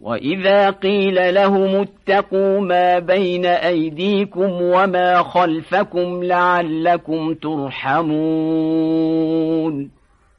وإذا قيل لهم اتقوا ما بين أيديكم وما خلفكم لعلكم ترحمون